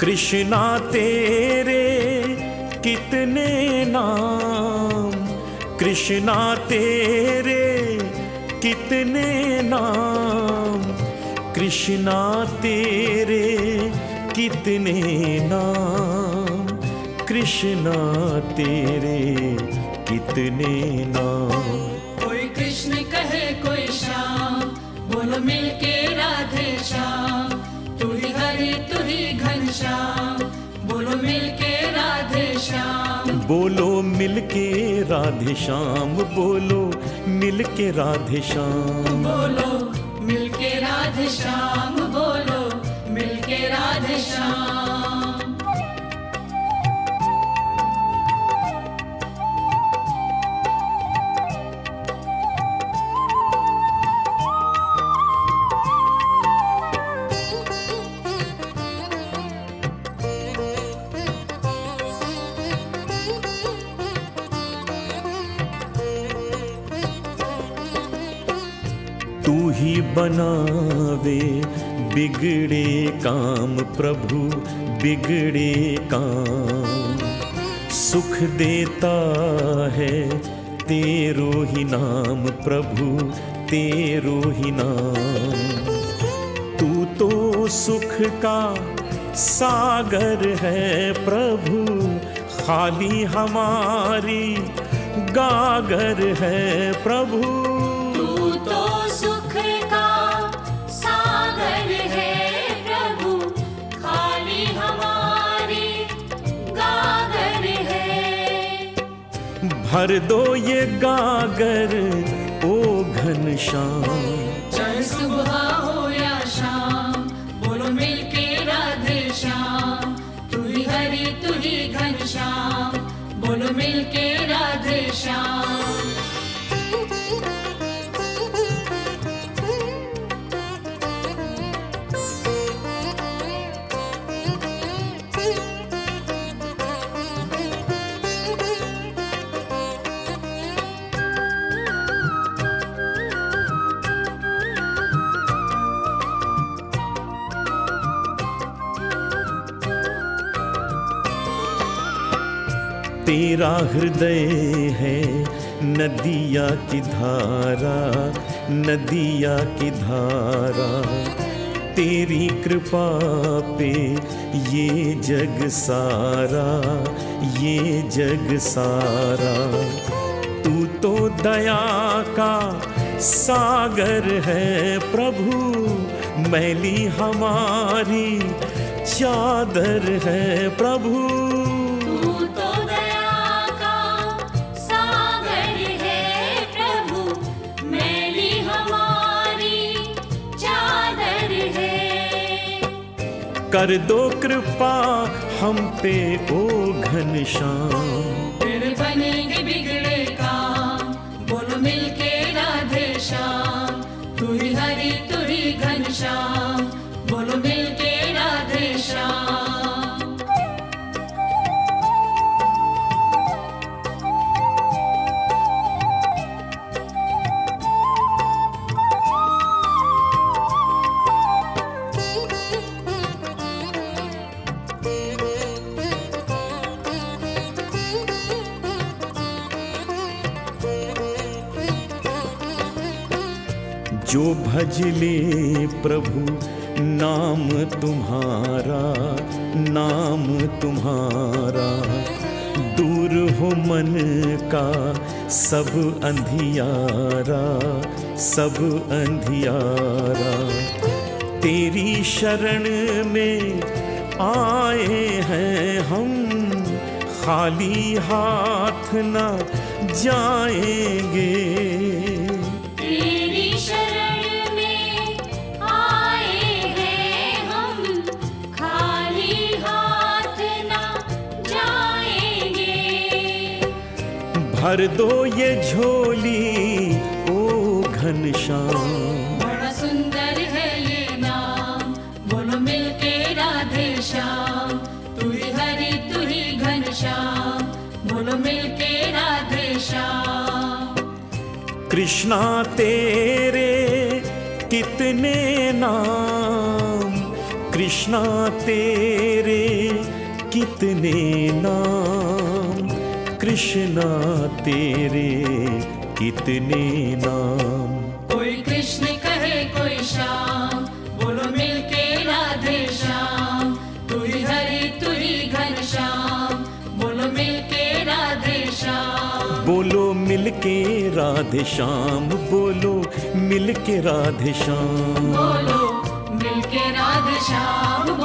कृष्णा तेरे कितने नाम? कृष्णा तेरे कितने नाम? कृष्णा तेरे कितने नाम? कृष्णा तेरे कितने नाम? कोई कृष्ण कहे कोई श्याम, बोलो मिलके राधे श्याम। तू ही हरि, तू ही घनश्याम बोलो मिलके राधे श्याम। बोलो मिलके राधे श्याम बोलो मिलके राधे श्याम। बोलो मिलके राधे श्याम बोलो मिलके राधे श्याम। तू ही बनावे बिगड़े काम, प्रभु, बिगड़े काम। सुख देता है तेरो ही नाम, प्रभु, तेरो ही नाम। तू तो सुख का सागर है, प्रभु, खाली हमारी गागर है, प्रभु। तू तो भर दो ये गागर ओ घनश्याम। सुबह तेरा हृदय है, नदिया की धारा, नदिया की धारा। तेरी कृपा पे ये जग सारा, ये जग सारा। तू तो दया का सागर है प्रभु, मैली हमारी चादर है प्रभु। कर दो कृपा हम पे ओ घनश्याम बनेंगे जो भज ले प्रभु, नाम तुम्हारा नाम तुम्हारा। दूर हो मन का सब अंधियारा सब अंधियारा। तेरी शरण में आए हैं हम, खाली हाथ न जाएँगे। भर दो ये झोली ओ घनश्याम बड़ा सुंदर है ये नाम बोलो मिलके राधे श्याम। तू ही हरि तू ही घनश्याम बोलो मिलके राधे श्याम। कृष्णा तेरे कितने नाम? कृष्णा तेरे कितने नाम? कृष्णा तेरे कितने नाम। कोई कृष्ण कहे कोई श्याम बोलो मिलके राधे श्याम तू ही हरि तू ही घनश्याम बोलो मिलके राधे श्याम। बोलो मिलके राधे श्याम बोलो मिलके राधे श्याम। बोलो मिलके राधे श्याम